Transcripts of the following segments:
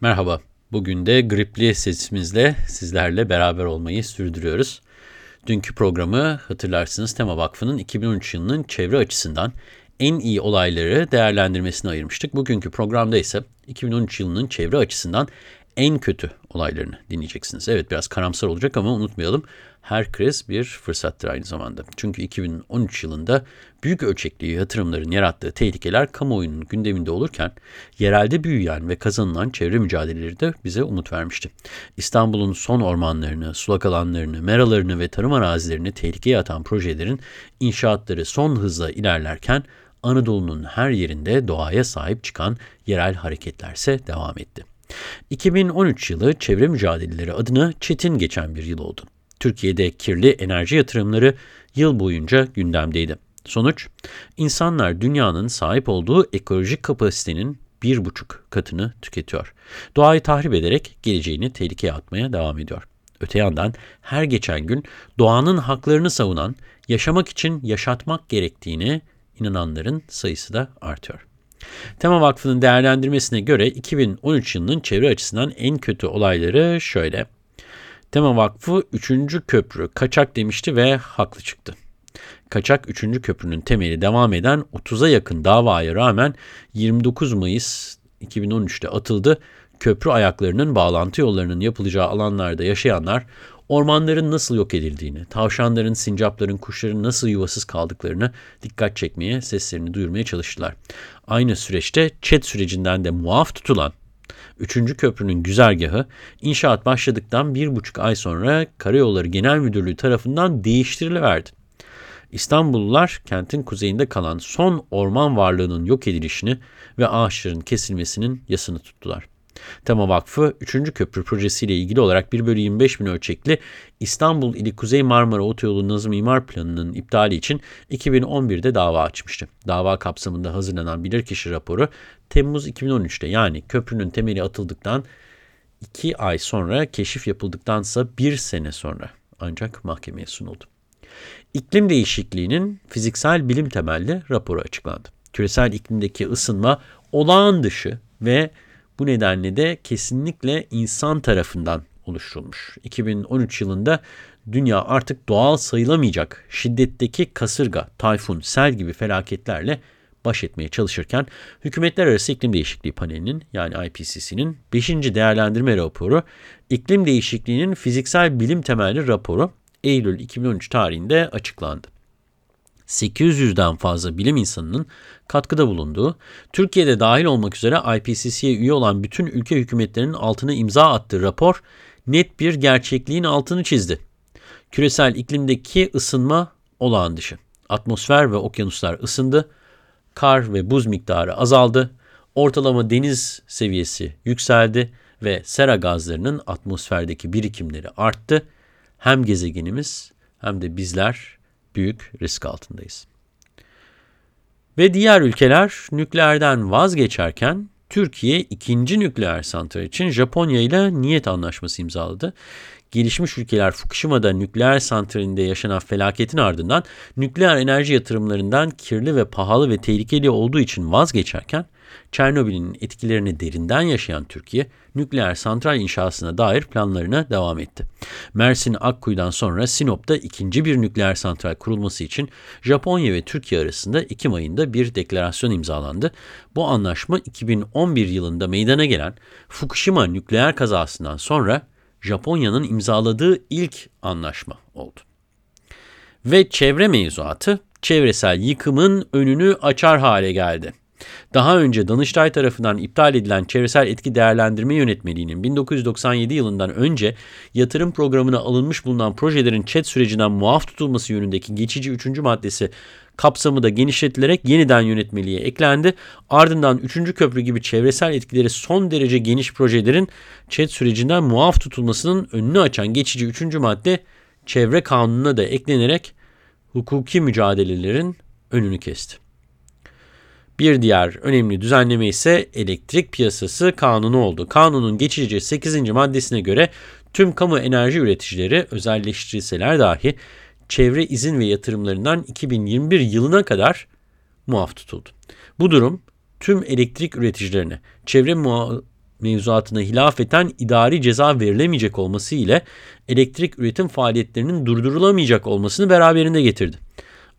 Merhaba, bugün de gripli sesimizle sizlerle beraber olmayı sürdürüyoruz. Dünkü programı hatırlarsınız Tema Vakfı'nın 2013 yılının çevre açısından en iyi olayları değerlendirmesine ayırmıştık. Bugünkü programda ise 2013 yılının çevre açısından en kötü olaylarını dinleyeceksiniz. Evet biraz karamsar olacak ama unutmayalım her kriz bir fırsattır aynı zamanda. Çünkü 2013 yılında büyük ölçekli yatırımların yarattığı tehlikeler kamuoyunun gündeminde olurken yerelde büyüyen ve kazanılan çevre mücadeleleri de bize umut vermişti. İstanbul'un son ormanlarını, sulak alanlarını, meralarını ve tarım arazilerini tehlikeye atan projelerin inşaatları son hızla ilerlerken Anadolu'nun her yerinde doğaya sahip çıkan yerel hareketlerse devam etti. 2013 yılı çevre mücadeleleri adına çetin geçen bir yıl oldu. Türkiye'de kirli enerji yatırımları yıl boyunca gündemdeydi. Sonuç, insanlar dünyanın sahip olduğu ekolojik kapasitenin bir buçuk katını tüketiyor. Doğayı tahrip ederek geleceğini tehlikeye atmaya devam ediyor. Öte yandan her geçen gün doğanın haklarını savunan, yaşamak için yaşatmak gerektiğini inananların sayısı da artıyor. Tema Vakfı'nın değerlendirmesine göre 2013 yılının çevre açısından en kötü olayları şöyle. Tema Vakfı 3. köprü kaçak demişti ve haklı çıktı. Kaçak 3. köprünün temeli devam eden 30'a yakın davaya rağmen 29 Mayıs 2013'te atıldı. Köprü ayaklarının bağlantı yollarının yapılacağı alanlarda yaşayanlar ormanların nasıl yok edildiğini, tavşanların, sincapların, kuşların nasıl yuvasız kaldıklarını dikkat çekmeye, seslerini duyurmaya çalıştılar. Aynı süreçte ÇED sürecinden de muaf tutulan 3. köprünün güzergahı inşaat başladıktan bir buçuk ay sonra Karayolları Genel Müdürlüğü tarafından değiştirileverdi. İstanbullular kentin kuzeyinde kalan son orman varlığının yok edilişini ve ağaçların kesilmesinin yasını tuttular. Tema Vakfı 3. köprü projesiyle ilgili olarak 1 bölü 25 bin ölçekli İstanbul ili Kuzey Marmara Otoyolu Nazım İmar Planı'nın iptali için 2011'de dava açmıştı. Dava kapsamında hazırlanan bilirkişi raporu Temmuz 2013'te yani köprünün temeli atıldıktan 2 ay sonra keşif yapıldıktansa 1 sene sonra ancak mahkemeye sunuldu. İklim değişikliğinin fiziksel bilim temelli raporu açıklandı. Küresel iklimdeki ısınma olağan dışı ve bu nedenle de kesinlikle insan tarafından oluşturulmuş. 2013 yılında dünya artık doğal sayılamayacak şiddetteki kasırga, tayfun, sel gibi felaketlerle baş etmeye çalışırken Hükümetler Arası İklim Değişikliği Paneli'nin yani IPCC'nin 5. değerlendirme raporu iklim değişikliğinin fiziksel bilim temelli raporu Eylül 2013 tarihinde açıklandı. 800'den fazla bilim insanının katkıda bulunduğu, Türkiye'de dahil olmak üzere IPCC'ye üye olan bütün ülke hükümetlerinin altına imza attığı rapor net bir gerçekliğin altını çizdi. Küresel iklimdeki ısınma olağan dışı. Atmosfer ve okyanuslar ısındı, kar ve buz miktarı azaldı, ortalama deniz seviyesi yükseldi ve sera gazlarının atmosferdeki birikimleri arttı. Hem gezegenimiz hem de bizler büyük risk altındayız. Ve diğer ülkeler nükleerden vazgeçerken Türkiye ikinci nükleer santral için Japonya ile niyet anlaşması imzaladı. Gelişmiş ülkeler Fukushima'da nükleer santralinde yaşanan felaketin ardından nükleer enerji yatırımlarından kirli ve pahalı ve tehlikeli olduğu için vazgeçerken Çernobil'in etkilerini derinden yaşayan Türkiye, nükleer santral inşasına dair planlarına devam etti. Mersin Akkuyu'dan sonra Sinop'ta ikinci bir nükleer santral kurulması için Japonya ve Türkiye arasında Ekim ayında bir deklarasyon imzalandı. Bu anlaşma 2011 yılında meydana gelen Fukushima nükleer kazasından sonra Japonya'nın imzaladığı ilk anlaşma oldu. Ve çevre mevzuatı çevresel yıkımın önünü açar hale geldi. Daha önce Danıştay tarafından iptal edilen çevresel etki değerlendirme yönetmeliğinin 1997 yılından önce yatırım programına alınmış bulunan projelerin ÇED sürecinden muaf tutulması yönündeki geçici 3. maddesi kapsamı da genişletilerek yeniden yönetmeliğe eklendi. Ardından 3. köprü gibi çevresel etkileri son derece geniş projelerin ÇED sürecinden muaf tutulmasının önünü açan geçici 3. madde çevre kanununa da eklenerek hukuki mücadelelerin önünü kesti. Bir diğer önemli düzenleme ise elektrik piyasası kanunu oldu. Kanunun geçici 8. maddesine göre tüm kamu enerji üreticileri özelleştirilseler dahi çevre izin ve yatırımlarından 2021 yılına kadar muaf tutuldu. Bu durum tüm elektrik üreticilerine çevre mevzuatına hilafeten idari ceza verilemeyecek olması ile elektrik üretim faaliyetlerinin durdurulamayacak olmasını beraberinde getirdi.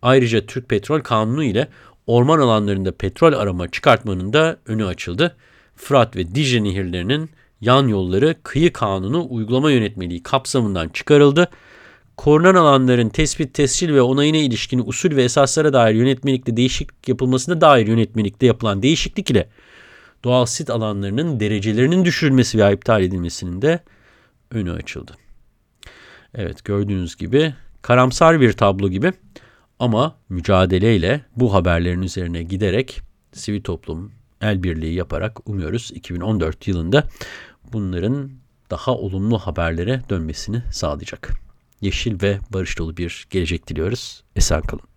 Ayrıca Türk Petrol Kanunu ile orman alanlarında petrol arama çıkartmanın da önü açıldı. Fırat ve Dicle nehirlerinin yan yolları kıyı kanunu uygulama yönetmeliği kapsamından çıkarıldı. Korunan alanların tespit, tescil ve onayına ilişkin usul ve esaslara dair yönetmelikte değişiklik yapılmasına dair yönetmelikte yapılan değişiklik ile doğal sit alanlarının derecelerinin düşürülmesi veya iptal edilmesinin de önü açıldı. Evet gördüğünüz gibi karamsar bir tablo gibi ama mücadeleyle bu haberlerin üzerine giderek sivil toplum el birliği yaparak umuyoruz 2014 yılında bunların daha olumlu haberlere dönmesini sağlayacak. Yeşil ve barış dolu bir gelecek diliyoruz. Esen kalın.